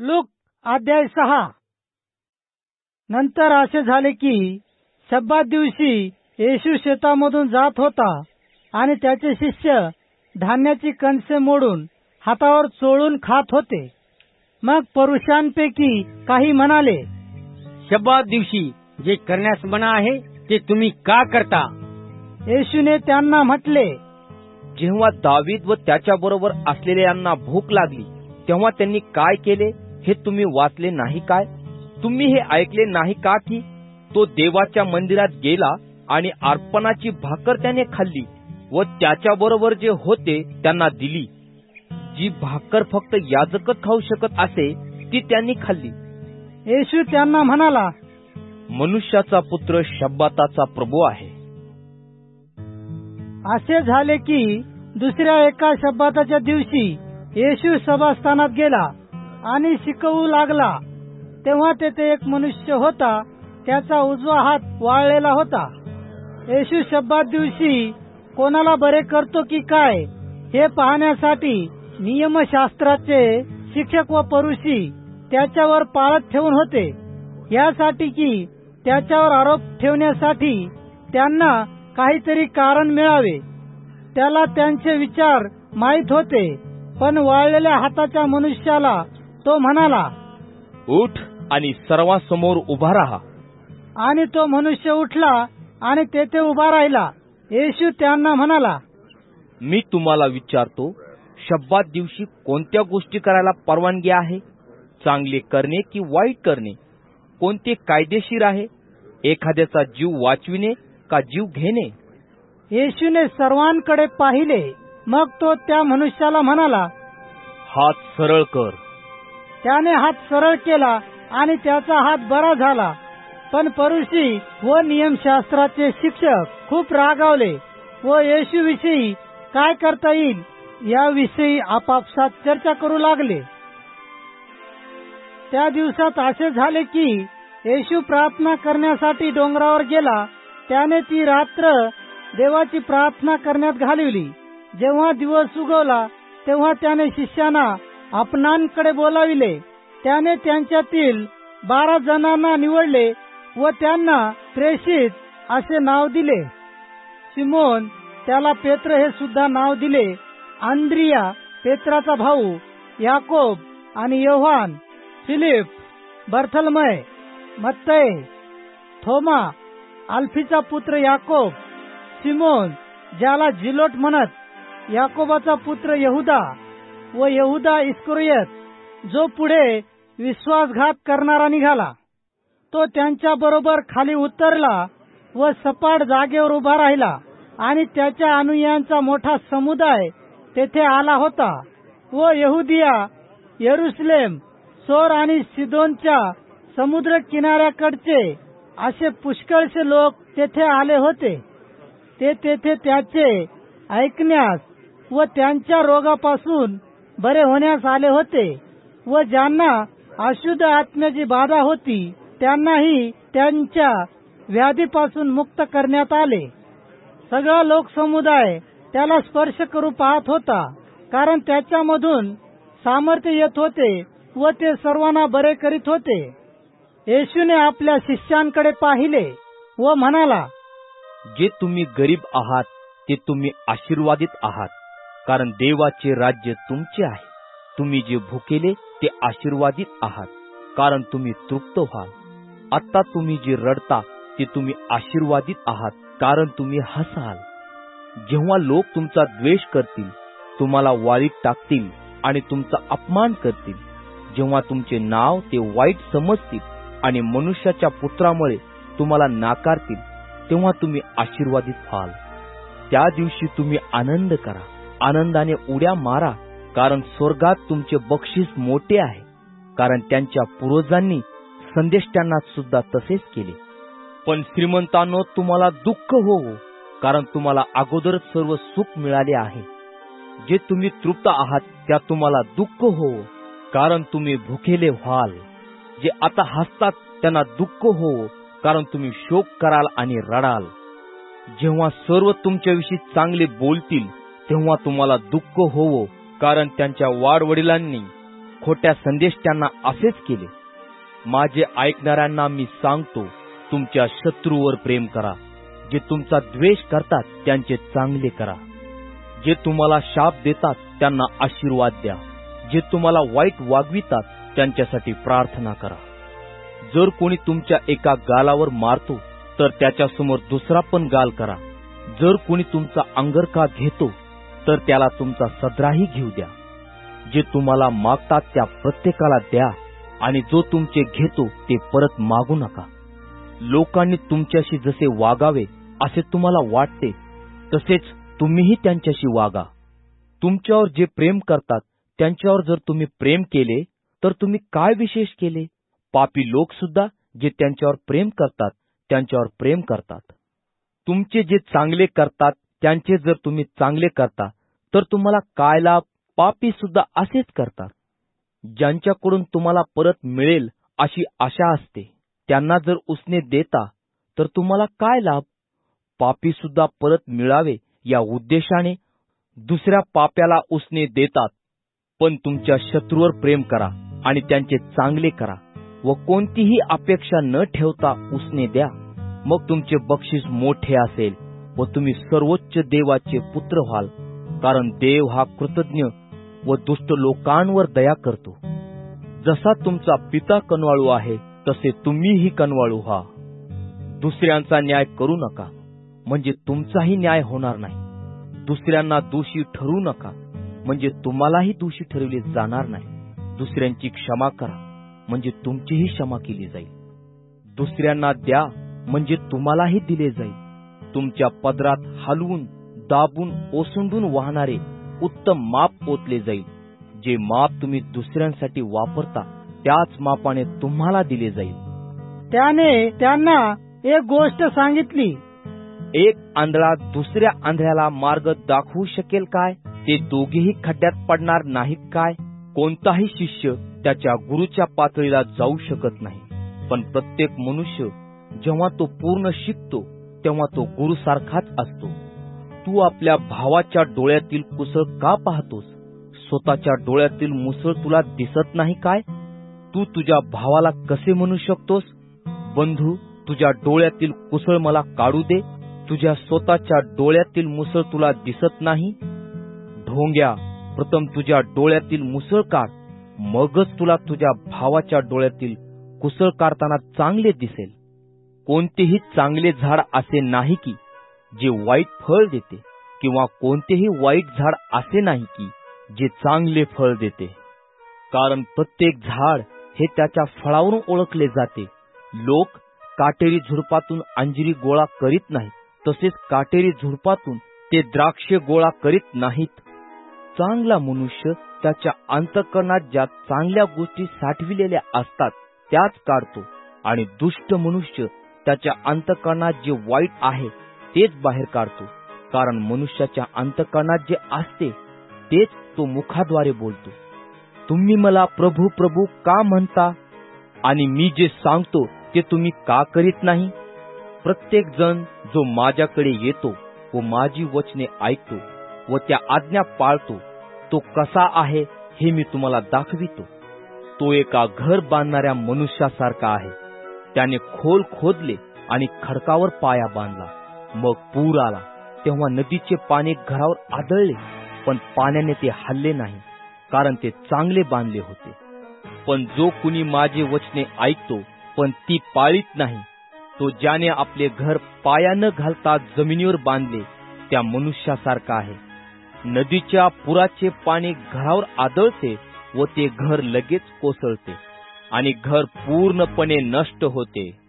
Look अध्याय सहा. नंतर असे झाले की शब्दात दिवशी येशू शेतामधून जात होता आणि त्याचे शिष्य धान्याची कणसे मोडून हातावर चोळून खात होते. मग पुरुषांपैकी काही म्हणाले शब्दात दिवशी जे करण्यास मना आहे ते तुम्ही का करता? येशूने त्यांना म्हटले जेव्हा दावीद व त्याच्याबरोबर असलेल्यांना भूक लागली तेव्हा त्यांनी काय केले? हे तुम्ही वाचले नाही काय? तुम्ही हे ऐकले नाही का की तो देवाच्या मंदिरात गेला आणि अर्पणाची भाकर त्याने खाल्ली व त्याच्याबरोबर जे होते त्यांना दिली. जी भाकर फक्त याजकच खाऊ शकत असे ती त्यांनी खाल्ली. येशू त्यांना म्हणाला मनुष्याचा पुत्र शब्दाताचा प्रभू आहे. असे झाले की दुसऱ्या एका शब्दाच्या दिवशी येशू सभास्थानात गेला. आणि शिकवू लागला. तेव्हा तेथे एक मनुष्य होता. त्याचा उजवा हात वाळलेला होता. येशू शब्दात दिवशी कोणाला बरे करतो की काय? हे पाहण्यासाठी नियमशास्त्राचे शिक्षक व परुषी त्याच्यावर पाळत ठेवून होते. यासाठी की त्याच्यावर आरोप ठेवण्यासाठी त्यांना काहीतरी कारण मिळावे. त्याला त्यांचे विचार माहीत होते पण वाळलेल्या हाताच्या मनुष्याला तो म्हणाला उठ आणि सर्वांसमोर उभा राहा. आणि तो मनुष्य उठला आणि तेथे उभा राहिला. येशू त्यांना म्हणाला मी तुम्हाला विचारतो शब्दात दिवशी कोणत्या गोष्टी करायला परवानगी आहे? चांगले करणे की वाईट करणे? कोणते कायदेशीर आहे? एखाद्याचा जीव वाचविणे का जीव घेणे? येशूने सर्वांकडे पाहिले. मग तो त्या मनुष्याला म्हणाला हात सरळ कर. त्याने हात सरळ केला आणि त्याचा हात बरा झाला. पण परुषी व नियमशास्त्राचे शिक्षक खूप रागावले व येशूविषयी काय करता येईल याविषयी आपापसात चर्चा करू लागले. त्या दिवसात असे झाले की येशू प्रार्थना करण्यासाठी डोंगरावर गेला. त्याने ती रात्र देवाची प्रार्थना करण्यात घालवली. जेव्हा दिवस उगवला तेव्हा त्याने शिष्यांना आपणांकडे बोलाविले. त्याने त्यांच्यातील बारा जणांना निवडले व त्यांना प्रेषित असे नाव दिले. सिमोन त्याला पेत्र हे सुद्धा नाव दिले. आंद्रिया पेत्राचा भाऊ याकोब आणि योहान फिलिप बर्थलमय मत्तय थोमा आल्फीचा पुत्र याकोब सिमोन ज्याला जिलोट म्हणत याकोबाचा पुत्र यहुदा व यहुदा इस्कुरियत जो पुढे विश्वासघात करणारा निघाला तो त्यांच्या बरोबर खाली उतरला व सपाट जागेवर उभा राहिला आणि त्याच्या अनुयांचा मोठा समुदाय तेथे आला होता व येहुदिया येरुसलेम सोर आणि सिदोनच्या समुद्र किनाऱ्याकडचे असे पुष्कळसे लोक तेथे आले होते. ते तेथे त्याचे ऐकण्यास व त्यांच्या रोगापासून बरे होण्यास आले होते व ज्यांना अशुद्ध आत्म्याची बाधा होती त्यांनाही त्यांच्या व्याधीपासून मुक्त करण्यात आले. सगळा लोकसमुदाय त्याला स्पर्श करू पाहत होता कारण त्याच्यामधून सामर्थ्य येत होते व ते सर्वांना बरे करीत होते. येशूने आपल्या शिष्यांकडे पाहिले व म्हणाला जे तुम्ही गरीब आहात ते तुम्ही आशीर्वादित आहात. कारण देवाचे राज्य तुमचे आहे. तुम्ही जे भुकेले ते आशीर्वादित आहात. कारण तुम्ही तृप्त व्हाल. आता तुम्ही जे रडता ते तुम्ही आशीर्वादित आहात कारण तुम्ही हसाल. जेव्हा लोक तुमचा द्वेष करतील तुम्हाला वारीत टाकतील आणि तुमचा अपमान करतील. जेव्हा तुमचे नाव ते वाईट समजतील आणि मनुष्याच्या पुत्रामुळे तुम्हाला नाकारतील तेव्हा तुम्ही आशीर्वादित व्हाल. त्या दिवशी तुम्ही आनंद करा. आनंदाने उड्या मारा कारण स्वर्गात तुमचे बक्षीस मोठे आहे कारण त्यांच्या पूर्वजांनी संदेष्ट्यांना सुद्धा तसेच केले. पण श्रीमंतांनो तुम्हाला दुःख हो कारण तुम्हाला अगोदरच सर्व सुख मिळाले आहे. जे तुम्ही तृप्त आहात त्या तुम्हाला दुःख हो कारण तुम्ही भुकेले व्हाल. जे आता हसतात त्यांना दुःख हो कारण तुम्ही शोक कराल आणि रडाल. जेव्हा सर्व तुमच्याविषयी चांगले बोलतील तेव्हा तुम्हाला दुःख होवो कारण त्यांच्या वाडवडिलांनी खोट्या संदेश त्यांना असेच केले. माझे ऐकणाऱ्यांना मी सांगतो तुमच्या शत्रूवर प्रेम करा. जे तुमचा द्वेष करतात त्यांचे चांगले करा. जे तुम्हाला शाप देतात त्यांना आशीर्वाद द्या. जे तुम्हाला वाईट वागवितात त्यांच्यासाठी प्रार्थना करा. जर कोणी तुमच्या एका गालावर मारतो तर त्याच्यासमोर दुसरा पण गाल करा. जर कोणी तुमचा अंगरका घेतो तर त्याला तुमचा सदराही घेऊ द्या. जे तुम्हाला मागतात त्या प्रत्येकाला द्या आणि जो तुमचे घेतो ते परत मागू नका. लोकांनी तुमच्याशी जसे वागावे असे तुम्हाला वाटते तसेच तुम्हीही त्यांच्याशी वागा. तुमच्यावर जे प्रेम करतात त्यांच्यावर जर तुम्ही प्रेम केले तर तुम्ही काय विशेष केले? पापी लोक सुद्धा जे त्यांच्यावर प्रेम करतात त्यांच्यावर प्रेम करतात. तुमचे जे चांगले करतात त्यांचे जर तुम्ही चांगले करता तर तुम्हाला काय लाभ पापी सुद्धा असेच करतात. ज्यांच्याकडून तुम्हाला परत मिळेल अशी आशा असते त्यांना जर उसने देता तर तुम्हाला काय लाभ? पापी सुद्धा परत मिळावे या उद्देशाने दुसऱ्या पाप्याला उसने देतात. पण तुमच्या शत्रूवर प्रेम करा आणि त्यांचे चांगले करा व कोणतीही अपेक्षा न ठेवता उसने द्या. मग तुमचे बक्षीस मोठे असेल. व तुम्ही सर्वोच्च देवाचे पुत्र व्हाल कारण देव हा कृतज्ञ व दुष्ट लोकांवर दया करतो. जसा तुमचा पिता कनवाळू आहे तसे तुम्हीही कनवाळू व्हा. दुसऱ्यांचा न्याय करू नका म्हणजे तुमचाही न्याय होणार नाही. दुसऱ्यांना दोषी ठरू नका म्हणजे तुम्हालाही दोषी ठरविले जाणार नाही. दुसऱ्यांची क्षमा करा म्हणजे तुमचीही क्षमा केली जाईल. दुसऱ्यांना द्या म्हणजे तुम्हालाही दिले जाईल. तुमच्या पदरात हलवून दाबून ओसंडून वाहणारे उत्तम माप ओतले जाईल. जे माप तुम्ही दुसऱ्यांसाठी वापरता त्याच मापाने तुम्हाला दिले जाईल. त्याने त्यांना एक गोष्ट सांगितली. एक आंधळा दुसऱ्या आंधळ्याला मार्ग दाखवू शकेल काय? ते दोघेही खड्ड्यात पडणार नाहीत काय? कोणताही शिष्य त्याच्या गुरुच्या पातळीला जाऊ शकत नाही. पण प्रत्येक मनुष्य जेव्हा तो पूर्ण शिकतो तेव्हा तो गुरुसारखाच असतो. तू आपल्या भावाच्या डोळ्यातील कुसळ का पाहतोस? स्वतःच्या डोळ्यातील मुसळ तुला दिसत नाही काय? तू तुझ्या भावाला कसे म्हणू शकतोस? बंधू तुझ्या डोळ्यातील कुसळ मला काढू दे. तुझ्या स्वतःच्या डोळ्यातील मुसळ तुला दिसत नाही? ढोंग्या प्रथम तुझ्या डोळ्यातील मुसळ काढ. मगच तुला तुझ्या भावाच्या डोळ्यातील कुसळ काढताना चांगले दिसेल. कोणतेही चांगले झाड असे नाही की जे वाईट फळ देते किंवा कोणतेही वाईट झाड असे नाही की जे चांगले फळ देते. कारण प्रत्येक झाड हे त्याच्या फळावरून ओळखले जाते. लोक काटेरी झुडपातून अंजिरी गोळा करीत नाहीत तसेच काटेरी झुडपातून ते द्राक्षे गोळा करीत नाहीत. चांगला मनुष्य त्याच्या अंतकरणात ज्या चांगल्या गोष्टी साठविलेल्या असतात त्याच काढतो. आणि दुष्ट मनुष्य त्याच्या अंतकरणात जे वाईट आहे तेच बाहेर काढतो. कारण मनुष्याच्या अंतकरणात जे असते तेच तो मुखाद्वारे बोलतो. तुम्ही मला प्रभू प्रभू का म्हणता? आणि मी जे सांगतो ते तुम्ही का करीत नाही? प्रत्येक जण जो माझ्याकडे येतो व माझी वचने ऐकतो व त्या आज्ञा पाळतो तो कसा आहे हे मी तुम्हाला दाखवितो. तो एका घर बांधणाऱ्या मनुष्यासारखा आहे. त्याने खोल खोदले आणि खडकावर पाया बांधला. मग पूर आला. तेव्हा नदीचे पाणी घरावर आदळले पण पाण्याने ते हल्ले नाही कारण ते चांगले बांधले होते. पण जो कुणी माझे वचने ऐकतो पण ती पाळीत नाही. तो ज्याने आपले घर पाया न घालता जमिनीवर बांधले त्या मनुष्यासारखा आहे. नदीच्या पुराचे पाणी घरावर आदळते व ते घर लगेच कोसळते आणि घर पूर्णपणे नष्ट होते.